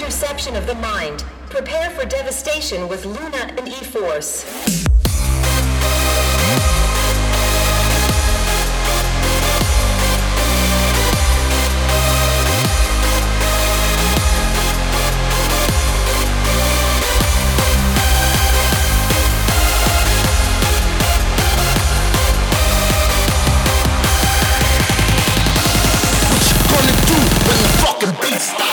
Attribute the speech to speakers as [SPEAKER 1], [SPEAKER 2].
[SPEAKER 1] Interception of the mind. Prepare for devastation with Luna and E-Force.
[SPEAKER 2] What fucking beat?